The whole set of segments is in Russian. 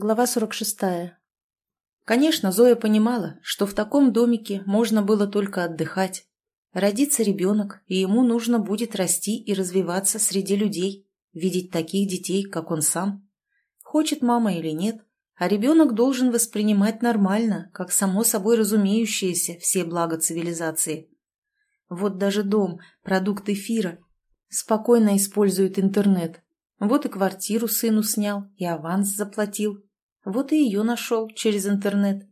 Глава 46. Конечно, Зоя понимала, что в таком домике можно было только отдыхать. Родится ребенок, и ему нужно будет расти и развиваться среди людей, видеть таких детей, как он сам. Хочет мама или нет, а ребенок должен воспринимать нормально, как само собой разумеющиеся все блага цивилизации. Вот даже дом, продукт эфира, спокойно использует интернет. Вот и квартиру сыну снял, и аванс заплатил, вот и ее нашел через интернет.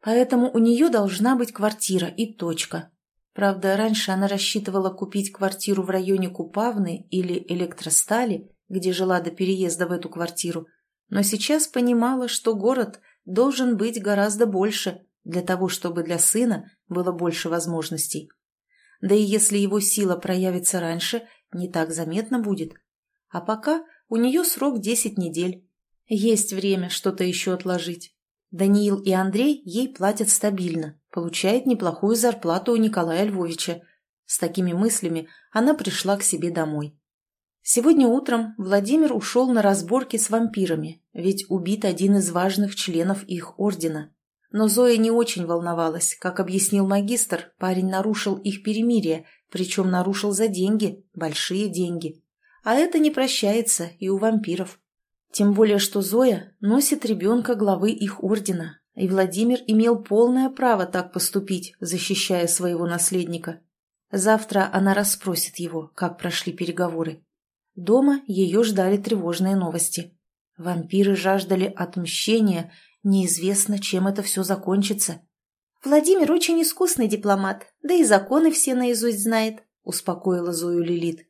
Поэтому у нее должна быть квартира и точка. Правда, раньше она рассчитывала купить квартиру в районе Купавны или Электростали, где жила до переезда в эту квартиру, но сейчас понимала, что город должен быть гораздо больше для того, чтобы для сына было больше возможностей. Да и если его сила проявится раньше, не так заметно будет. А пока у нее срок 10 недель, есть время что-то еще отложить. Даниил и Андрей ей платят стабильно, получает неплохую зарплату у Николая Львовича. С такими мыслями она пришла к себе домой. Сегодня утром Владимир ушел на разборки с вампирами, ведь убит один из важных членов их ордена. Но Зоя не очень волновалась. Как объяснил магистр, парень нарушил их перемирие, причем нарушил за деньги, большие деньги. А это не прощается и у вампиров. Тем более, что Зоя носит ребенка главы их ордена, и Владимир имел полное право так поступить, защищая своего наследника. Завтра она расспросит его, как прошли переговоры. Дома ее ждали тревожные новости. Вампиры жаждали отмщения, неизвестно, чем это все закончится. «Владимир очень искусный дипломат, да и законы все наизусть знает», — успокоила Зою Лилит.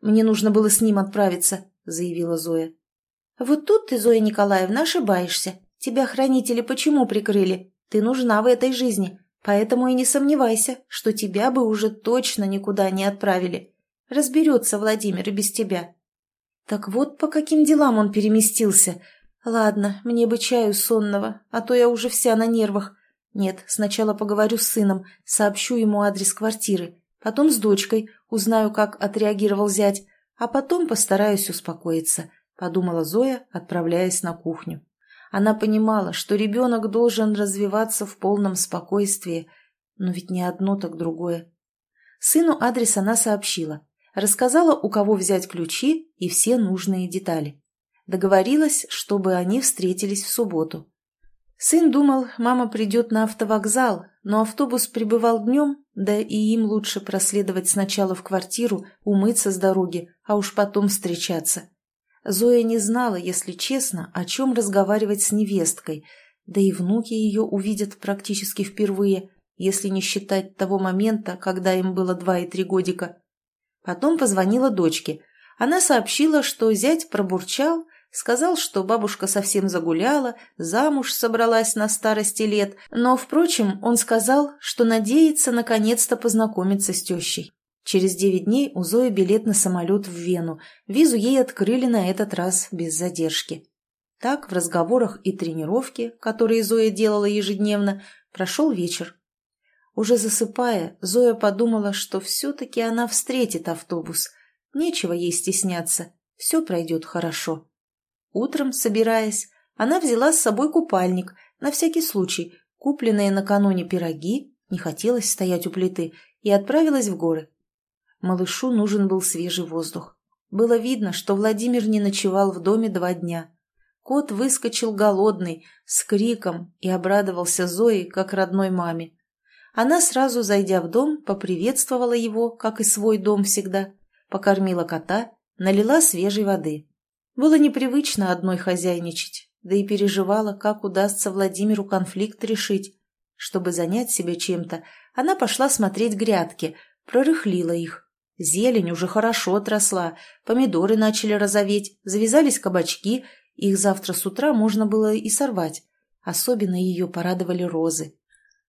«Мне нужно было с ним отправиться», — заявила Зоя. «Вот тут ты, Зоя Николаевна, ошибаешься. Тебя хранители почему прикрыли? Ты нужна в этой жизни, поэтому и не сомневайся, что тебя бы уже точно никуда не отправили. Разберется Владимир и без тебя». «Так вот по каким делам он переместился. Ладно, мне бы чаю сонного, а то я уже вся на нервах. Нет, сначала поговорю с сыном, сообщу ему адрес квартиры, потом с дочкой, узнаю, как отреагировал зять, а потом постараюсь успокоиться» подумала Зоя, отправляясь на кухню. Она понимала, что ребенок должен развиваться в полном спокойствии, но ведь не одно, так другое. Сыну адрес она сообщила, рассказала, у кого взять ключи и все нужные детали. Договорилась, чтобы они встретились в субботу. Сын думал, мама придет на автовокзал, но автобус прибывал днем, да и им лучше проследовать сначала в квартиру, умыться с дороги, а уж потом встречаться. Зоя не знала, если честно, о чем разговаривать с невесткой, да и внуки ее увидят практически впервые, если не считать того момента, когда им было два и три годика. Потом позвонила дочке. Она сообщила, что зять пробурчал, сказал, что бабушка совсем загуляла, замуж собралась на старости лет, но, впрочем, он сказал, что надеется наконец-то познакомиться с тещей. Через девять дней у Зои билет на самолет в Вену. Визу ей открыли на этот раз без задержки. Так, в разговорах и тренировке, которые Зоя делала ежедневно, прошел вечер. Уже засыпая, Зоя подумала, что все-таки она встретит автобус. Нечего ей стесняться, все пройдет хорошо. Утром, собираясь, она взяла с собой купальник, на всякий случай, купленные накануне пироги, не хотелось стоять у плиты, и отправилась в горы. Малышу нужен был свежий воздух. Было видно, что Владимир не ночевал в доме два дня. Кот выскочил голодный, с криком, и обрадовался Зое, как родной маме. Она, сразу зайдя в дом, поприветствовала его, как и свой дом всегда, покормила кота, налила свежей воды. Было непривычно одной хозяйничать, да и переживала, как удастся Владимиру конфликт решить. Чтобы занять себя чем-то, она пошла смотреть грядки, прорыхлила их, Зелень уже хорошо отросла, помидоры начали розоветь, завязались кабачки, их завтра с утра можно было и сорвать. Особенно ее порадовали розы.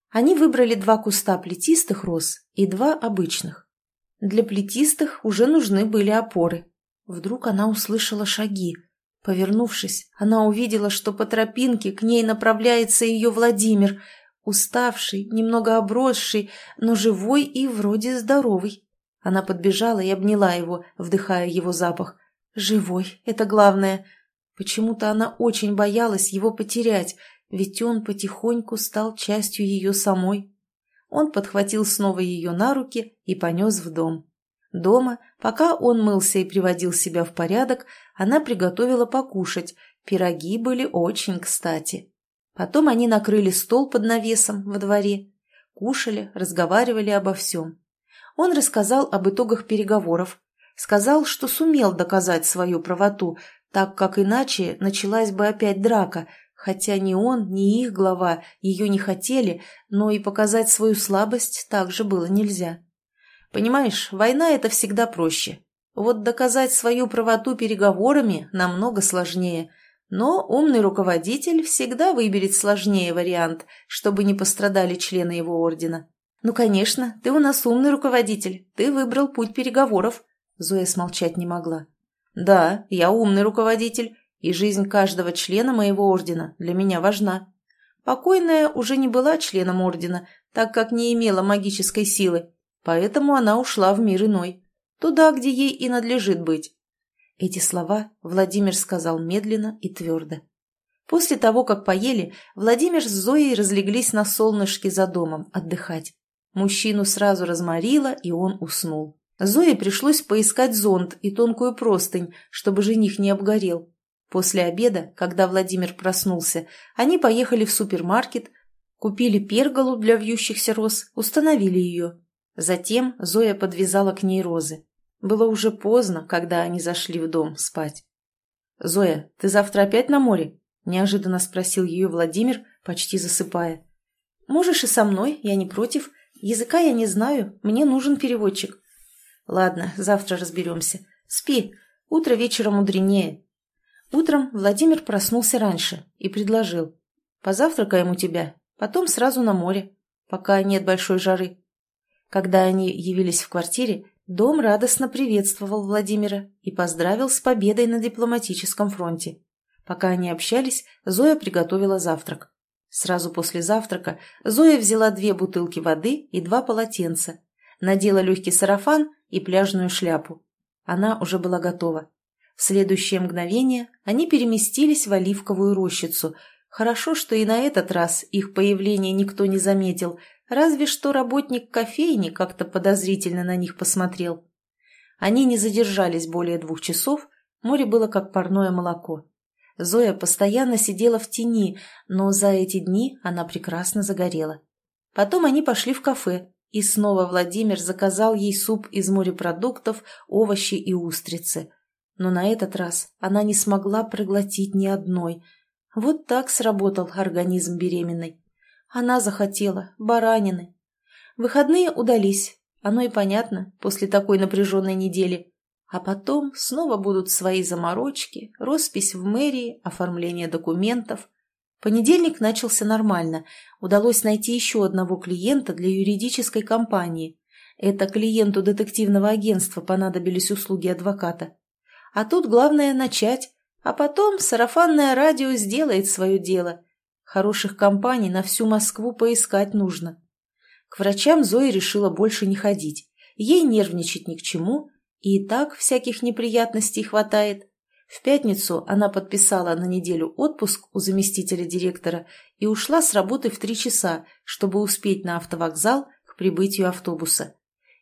Они выбрали два куста плетистых роз и два обычных. Для плетистых уже нужны были опоры. Вдруг она услышала шаги. Повернувшись, она увидела, что по тропинке к ней направляется ее Владимир, уставший, немного обросший, но живой и вроде здоровый. Она подбежала и обняла его, вдыхая его запах. «Живой, это главное!» Почему-то она очень боялась его потерять, ведь он потихоньку стал частью ее самой. Он подхватил снова ее на руки и понес в дом. Дома, пока он мылся и приводил себя в порядок, она приготовила покушать, пироги были очень кстати. Потом они накрыли стол под навесом во дворе, кушали, разговаривали обо всем. Он рассказал об итогах переговоров, сказал, что сумел доказать свою правоту, так как иначе началась бы опять драка, хотя ни он, ни их глава ее не хотели, но и показать свою слабость также было нельзя. Понимаешь, война – это всегда проще. Вот доказать свою правоту переговорами намного сложнее. Но умный руководитель всегда выберет сложнее вариант, чтобы не пострадали члены его ордена. «Ну, конечно, ты у нас умный руководитель. Ты выбрал путь переговоров». Зоя смолчать не могла. «Да, я умный руководитель, и жизнь каждого члена моего ордена для меня важна. Покойная уже не была членом ордена, так как не имела магической силы, поэтому она ушла в мир иной, туда, где ей и надлежит быть». Эти слова Владимир сказал медленно и твердо. После того, как поели, Владимир с Зоей разлеглись на солнышке за домом отдыхать. Мужчину сразу разморило, и он уснул. Зое пришлось поискать зонт и тонкую простынь, чтобы жених не обгорел. После обеда, когда Владимир проснулся, они поехали в супермаркет, купили перголу для вьющихся роз, установили ее. Затем Зоя подвязала к ней розы. Было уже поздно, когда они зашли в дом спать. «Зоя, ты завтра опять на море?» – неожиданно спросил ее Владимир, почти засыпая. «Можешь и со мной, я не против. Языка я не знаю, мне нужен переводчик». «Ладно, завтра разберемся. Спи, утро вечера мудренее». Утром Владимир проснулся раньше и предложил. «Позавтракаем у тебя, потом сразу на море, пока нет большой жары». Когда они явились в квартире, дом радостно приветствовал Владимира и поздравил с победой на дипломатическом фронте. Пока они общались, Зоя приготовила завтрак. Сразу после завтрака Зоя взяла две бутылки воды и два полотенца, надела легкий сарафан и пляжную шляпу. Она уже была готова. В следующее мгновение они переместились в оливковую рощицу. Хорошо, что и на этот раз их появление никто не заметил, разве что работник кофейни как-то подозрительно на них посмотрел. Они не задержались более двух часов, море было как парное молоко. Зоя постоянно сидела в тени, но за эти дни она прекрасно загорела. Потом они пошли в кафе, и снова Владимир заказал ей суп из морепродуктов, овощи и устрицы. Но на этот раз она не смогла проглотить ни одной. Вот так сработал организм беременной. Она захотела баранины. Выходные удались. Оно и понятно после такой напряженной недели. А потом снова будут свои заморочки, роспись в мэрии, оформление документов. Понедельник начался нормально. Удалось найти еще одного клиента для юридической компании. Это клиенту детективного агентства понадобились услуги адвоката. А тут главное начать, а потом сарафанное радио сделает свое дело. Хороших компаний на всю Москву поискать нужно. К врачам Зоя решила больше не ходить. Ей нервничать ни к чему, и так всяких неприятностей хватает. В пятницу она подписала на неделю отпуск у заместителя директора и ушла с работы в три часа, чтобы успеть на автовокзал к прибытию автобуса.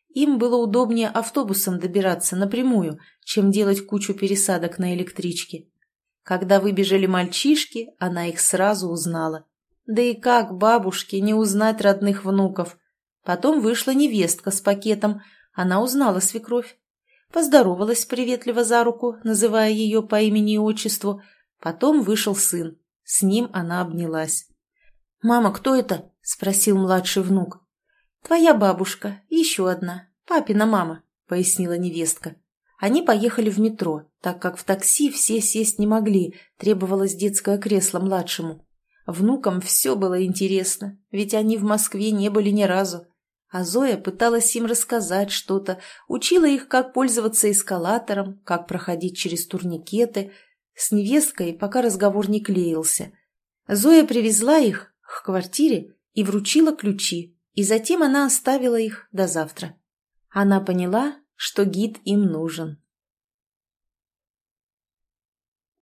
Им было удобнее автобусом добираться напрямую, чем делать кучу пересадок на электричке. Когда выбежали мальчишки, она их сразу узнала. Да и как бабушке не узнать родных внуков? Потом вышла невестка с пакетом, она узнала свекровь поздоровалась приветливо за руку, называя ее по имени и отчеству. Потом вышел сын. С ним она обнялась. «Мама, кто это?» – спросил младший внук. «Твоя бабушка, еще одна, папина мама», – пояснила невестка. Они поехали в метро, так как в такси все сесть не могли, требовалось детское кресло младшему. Внукам все было интересно, ведь они в Москве не были ни разу. А Зоя пыталась им рассказать что-то, учила их, как пользоваться эскалатором, как проходить через турникеты. С невесткой пока разговор не клеился. Зоя привезла их к квартире и вручила ключи, и затем она оставила их до завтра. Она поняла, что гид им нужен.